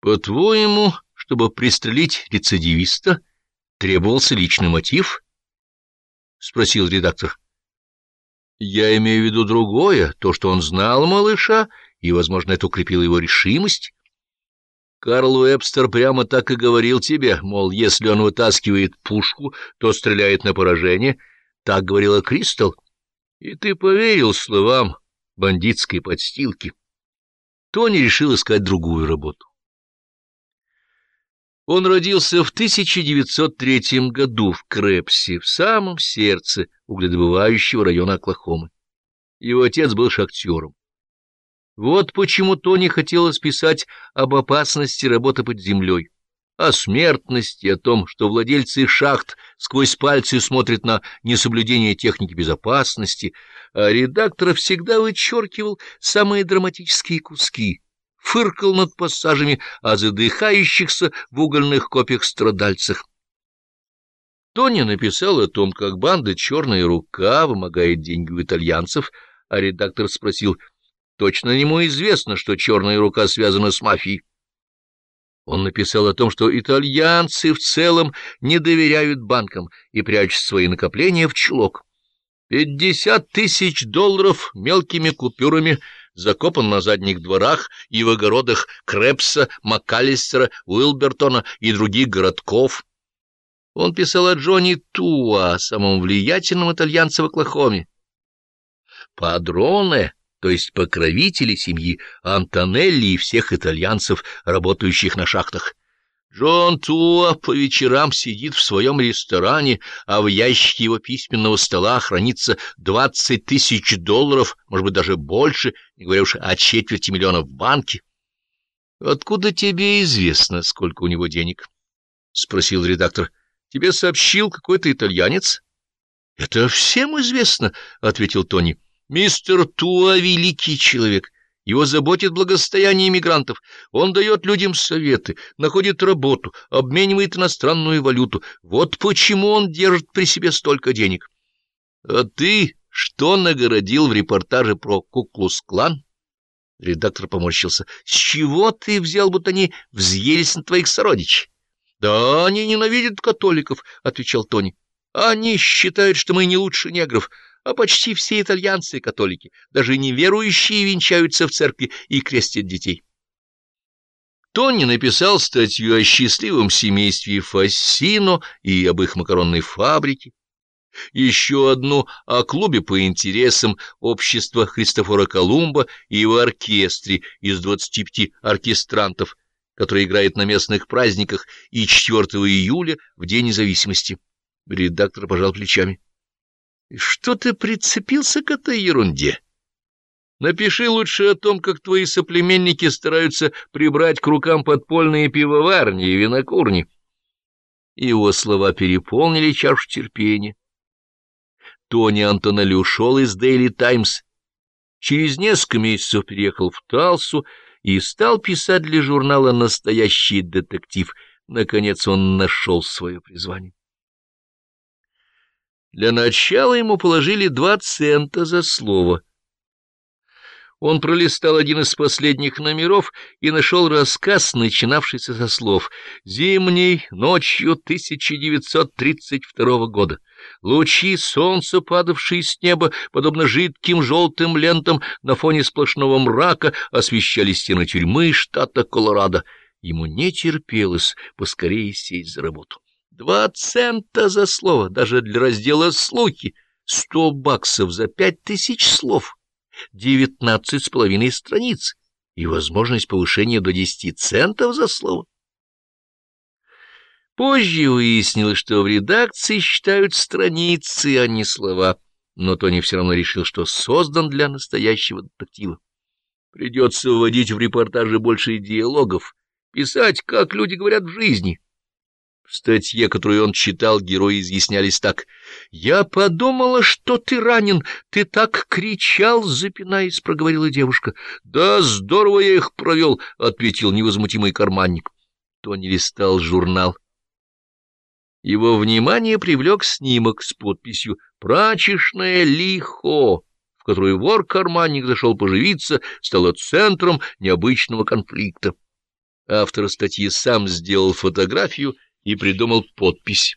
По-твоему, чтобы пристрелить рецидивиста, требовался личный мотив? — спросил редактор. — Я имею в виду другое, то, что он знал малыша, и, возможно, это укрепило его решимость. Карл Уэбстер прямо так и говорил тебе, мол, если он вытаскивает пушку, то стреляет на поражение. Так говорила Кристал. И ты поверил словам бандитской подстилки. Тони решил искать другую работу. Он родился в 1903 году в Крэпсе, в самом сердце угледобывающего района Оклахомы. Его отец был шахтером. Вот почему Тони хотелось писать об опасности работы под землей, о смертности, о том, что владельцы шахт сквозь пальцы смотрят на несоблюдение техники безопасности, а редактор всегда вычеркивал самые драматические куски, фыркал над пассажами о задыхающихся в угольных копьях страдальцах. Тони написал о том, как банда «Черная рука» вымогает деньги у итальянцев, а редактор спросил — Точно ему известно, что черная рука связана с мафией. Он написал о том, что итальянцы в целом не доверяют банкам и прячут свои накопления в чулок. Пятьдесят тысяч долларов мелкими купюрами закопан на задних дворах и в огородах Крепса, МакАлистера, Уилбертона и других городков. Он писал о Джонни Туа, самом влиятельном итальянце в Оклахоме. Падроне то есть покровители семьи Антонелли и всех итальянцев, работающих на шахтах. Джон Туа по вечерам сидит в своем ресторане, а в ящике его письменного стола хранится двадцать тысяч долларов, может быть, даже больше, не говоря уж о четверти миллиона в банке. — Откуда тебе известно, сколько у него денег? — спросил редактор. — Тебе сообщил какой-то итальянец? — Это всем известно, — ответил Тони. — Мистер Туа — великий человек. Его заботит благосостояние иммигрантов. Он дает людям советы, находит работу, обменивает иностранную валюту. Вот почему он держит при себе столько денег. А ты что нагородил в репортаже про Куклус-клан? Редактор поморщился. С чего ты взял, будто они взъелись на твоих сородичей? — Да они ненавидят католиков, — отвечал Тони. — Они считают, что мы не лучше негров а почти все итальянцы католики, даже неверующие венчаются в церкви и крестят детей. Тони написал статью о счастливом семействе Фассино и об их макаронной фабрике, еще одну о клубе по интересам общества Христофора Колумба и его оркестре из 25 оркестрантов, который играет на местных праздниках и 4 июля в День независимости. Редактор пожал плечами. Что ты прицепился к этой ерунде? Напиши лучше о том, как твои соплеменники стараются прибрать к рукам подпольные пивоварни и винокурни. Его слова переполнили чашу терпения. Тони Антонелли ушел из Дейли Таймс. Через несколько месяцев переехал в Талсу и стал писать для журнала «Настоящий детектив». Наконец он нашел свое призвание. Для начала ему положили два цента за слово. Он пролистал один из последних номеров и нашел рассказ, начинавшийся со слов «Зимней ночью 1932 года. Лучи солнца, падавшие с неба, подобно жидким желтым лентам на фоне сплошного мрака, освещали стены тюрьмы штата Колорадо. Ему не терпелось поскорее сесть за работу. Два цента за слово, даже для раздела «Слухи». Сто баксов за пять тысяч слов. Девятнадцать с половиной страниц. И возможность повышения до десяти центов за слово. Позже выяснилось, что в редакции считают страницы, а не слова. Но Тони все равно решил, что создан для настоящего детектива. Придется вводить в репортаже больше диалогов, писать, как люди говорят в жизни. В статье, которую он читал, герои изъяснялись так. «Я подумала, что ты ранен. Ты так кричал!» — запинаясь, проговорила девушка. «Да здорово я их провел!» — ответил невозмутимый карманник. Тони листал журнал. Его внимание привлек снимок с подписью «Прачечное лихо», в которую вор-карманник зашел поживиться, стало центром необычного конфликта. Автор статьи сам сделал фотографию и придумал подпись.